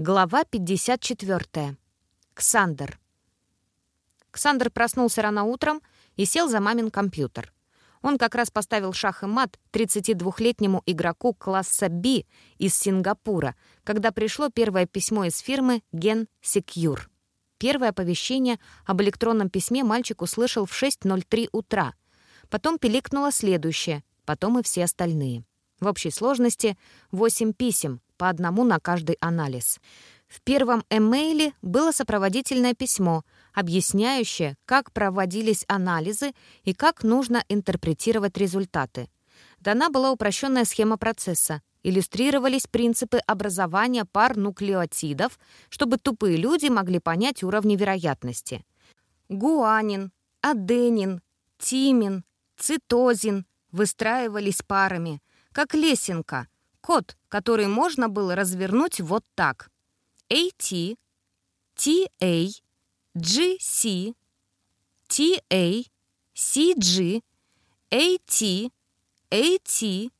Глава 54. Ксандер. Ксандер проснулся рано утром и сел за мамин компьютер. Он как раз поставил шах и мат 32-летнему игроку класса B из Сингапура, когда пришло первое письмо из фирмы Gen Secure. Первое оповещение об электронном письме мальчик услышал в 6.03 утра. Потом пиликнуло следующее, потом и все остальные. В общей сложности 8 писем, по одному на каждый анализ. В первом эмейле было сопроводительное письмо, объясняющее, как проводились анализы и как нужно интерпретировать результаты. Дана была упрощенная схема процесса. Иллюстрировались принципы образования пар нуклеотидов, чтобы тупые люди могли понять уровни вероятности. Гуанин, аденин, тимин, цитозин выстраивались парами, как лесенка — код, который можно было развернуть вот так. AT, TA, GC, TA, CG, AT, AT,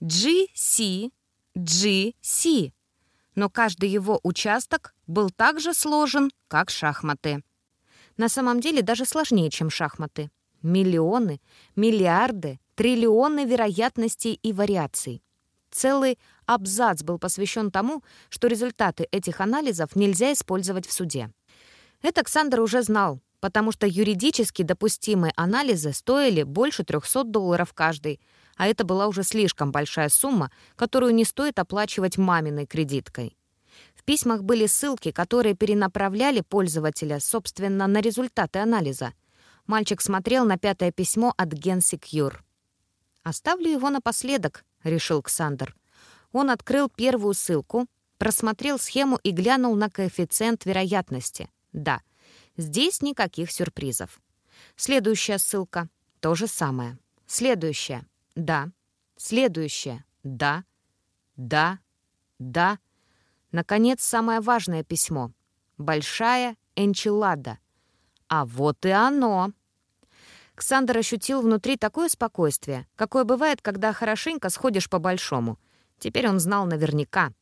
GC, GC. Но каждый его участок был так же сложен, как шахматы. На самом деле даже сложнее, чем шахматы. Миллионы, миллиарды, триллионы вероятностей и вариаций. Целый абзац был посвящен тому, что результаты этих анализов нельзя использовать в суде. Это Александр уже знал, потому что юридически допустимые анализы стоили больше 300 долларов каждый, а это была уже слишком большая сумма, которую не стоит оплачивать маминой кредиткой. В письмах были ссылки, которые перенаправляли пользователя, собственно, на результаты анализа. Мальчик смотрел на пятое письмо от GenSecure. «Оставлю его напоследок», — решил Ксандр. Он открыл первую ссылку, просмотрел схему и глянул на коэффициент вероятности. Да, здесь никаких сюрпризов. Следующая ссылка — то же самое. Следующая — да. Следующая — да. Да. Да. Наконец, самое важное письмо. Большая энчилада. А вот и оно. Ксандр ощутил внутри такое спокойствие, какое бывает, когда хорошенько сходишь по-большому. Теперь он знал наверняка.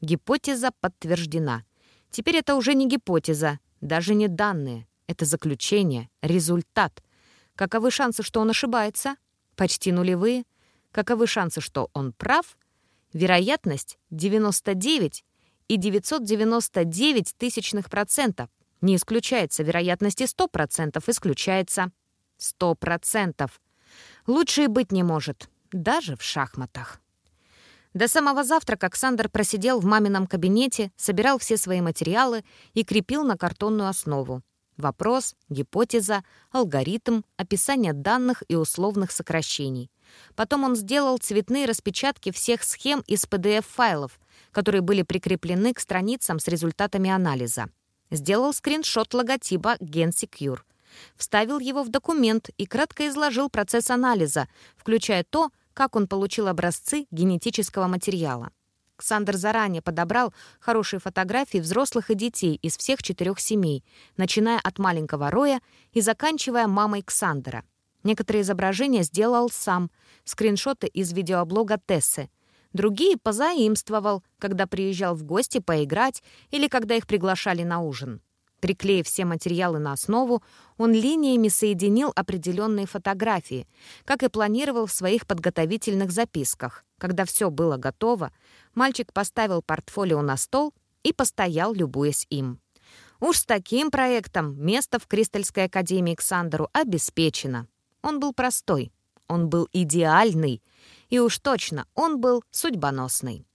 Гипотеза подтверждена. Теперь это уже не гипотеза, даже не данные. Это заключение, результат. Каковы шансы, что он ошибается? Почти нулевые. Каковы шансы, что он прав? Вероятность 99 и 999 тысячных процентов. Не исключается вероятности 100%, исключается. Сто процентов. Лучше и быть не может. Даже в шахматах. До самого завтрака Александр просидел в мамином кабинете, собирал все свои материалы и крепил на картонную основу. Вопрос, гипотеза, алгоритм, описание данных и условных сокращений. Потом он сделал цветные распечатки всех схем из PDF-файлов, которые были прикреплены к страницам с результатами анализа. Сделал скриншот логотипа GenSecure вставил его в документ и кратко изложил процесс анализа, включая то, как он получил образцы генетического материала. Ксандр заранее подобрал хорошие фотографии взрослых и детей из всех четырех семей, начиная от маленького Роя и заканчивая мамой Ксандера. Некоторые изображения сделал сам, скриншоты из видеоблога Тессы. Другие позаимствовал, когда приезжал в гости поиграть или когда их приглашали на ужин. Приклеив все материалы на основу, он линиями соединил определенные фотографии, как и планировал в своих подготовительных записках. Когда все было готово, мальчик поставил портфолио на стол и постоял, любуясь им. Уж с таким проектом место в Кристальской академии Ксандеру обеспечено. Он был простой, он был идеальный, и уж точно он был судьбоносный.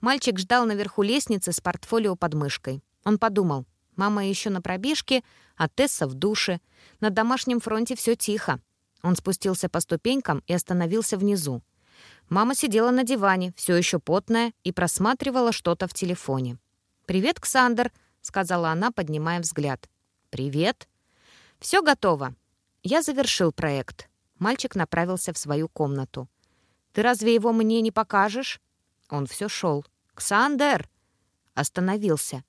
Мальчик ждал наверху лестницы с портфолио под мышкой. Он подумал, Мама еще на пробежке, а Тесса в душе. На домашнем фронте все тихо. Он спустился по ступенькам и остановился внизу. Мама сидела на диване, все еще потная, и просматривала что-то в телефоне. «Привет, Ксандр», — сказала она, поднимая взгляд. «Привет». «Все готово. Я завершил проект». Мальчик направился в свою комнату. «Ты разве его мне не покажешь?» Он все шел. «Ксандер!» Остановился.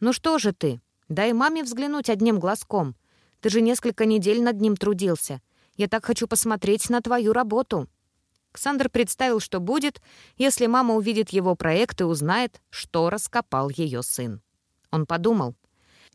«Ну что же ты? Дай маме взглянуть одним глазком. Ты же несколько недель над ним трудился. Я так хочу посмотреть на твою работу». Ксандр представил, что будет, если мама увидит его проект и узнает, что раскопал ее сын. Он подумал.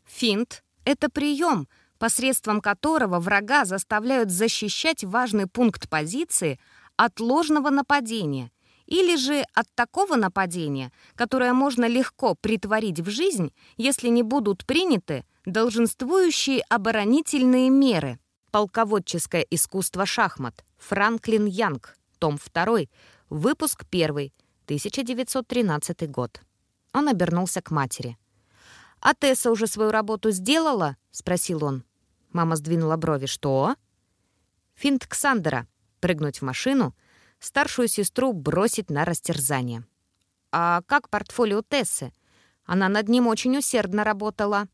Финт — это прием, посредством которого врага заставляют защищать важный пункт позиции от ложного нападения или же от такого нападения, которое можно легко притворить в жизнь, если не будут приняты долженствующие оборонительные меры. Полководческое искусство шахмат. Франклин Янг. Том 2. Выпуск 1. 1913 год. Он обернулся к матери. «А Тесса уже свою работу сделала?» — спросил он. Мама сдвинула брови. «Что?» «Финт Ксандера. Прыгнуть в машину, старшую сестру бросить на растерзание». «А как портфолио Тессы? Она над ним очень усердно работала».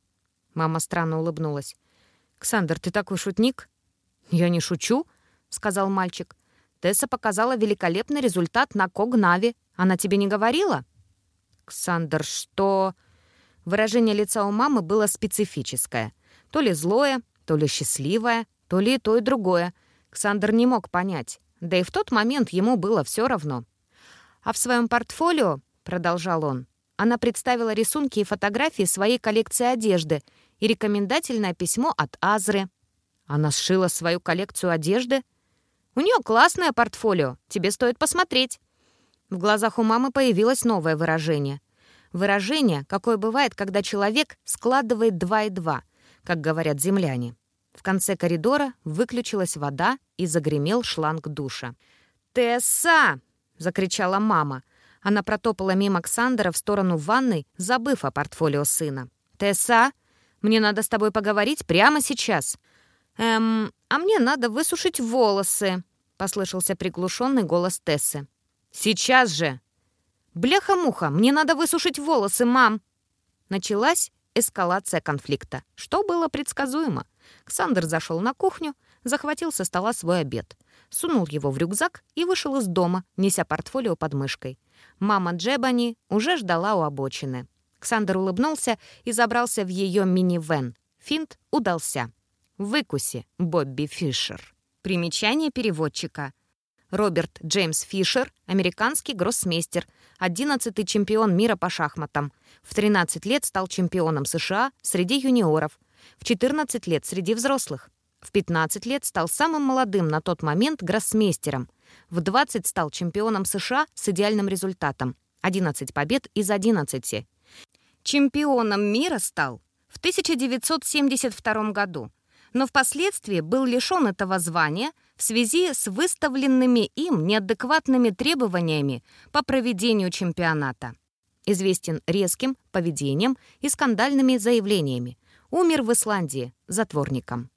Мама странно улыбнулась. «Ксандр, ты такой шутник?» «Я не шучу», — сказал мальчик. «Тесса показала великолепный результат на Когнаве. Она тебе не говорила?» «Ксандр, что...» Выражение лица у мамы было специфическое. То ли злое, то ли счастливое, то ли и то, и другое. Ксандр не мог понять. Да и в тот момент ему было все равно. «А в своем портфолио, — продолжал он, — она представила рисунки и фотографии своей коллекции одежды и рекомендательное письмо от Азры. Она сшила свою коллекцию одежды? У нее классное портфолио, тебе стоит посмотреть». В глазах у мамы появилось новое выражение — Выражение, какое бывает, когда человек складывает два и два, как говорят земляне. В конце коридора выключилась вода и загремел шланг душа. «Тесса!» — закричала мама. Она протопала мимо Ксандера в сторону ванной, забыв о портфолио сына. «Тесса, мне надо с тобой поговорить прямо сейчас». «Эм, а мне надо высушить волосы», — послышался приглушенный голос Тессы. «Сейчас же!» «Бляха-муха, мне надо высушить волосы, мам!» Началась эскалация конфликта, что было предсказуемо. Ксандр зашел на кухню, захватил со стола свой обед, сунул его в рюкзак и вышел из дома, неся портфолио под мышкой. Мама Джебани уже ждала у обочины. Ксандр улыбнулся и забрался в ее мини-вен. Финт удался. «Выкуси, Бобби Фишер». Примечание переводчика. Роберт Джеймс Фишер, американский гроссмейстер, 11-й чемпион мира по шахматам. В 13 лет стал чемпионом США среди юниоров. В 14 лет среди взрослых. В 15 лет стал самым молодым на тот момент гроссмейстером. В 20 стал чемпионом США с идеальным результатом. 11 побед из 11. Чемпионом мира стал в 1972 году но впоследствии был лишен этого звания в связи с выставленными им неадекватными требованиями по проведению чемпионата. Известен резким поведением и скандальными заявлениями. Умер в Исландии затворником.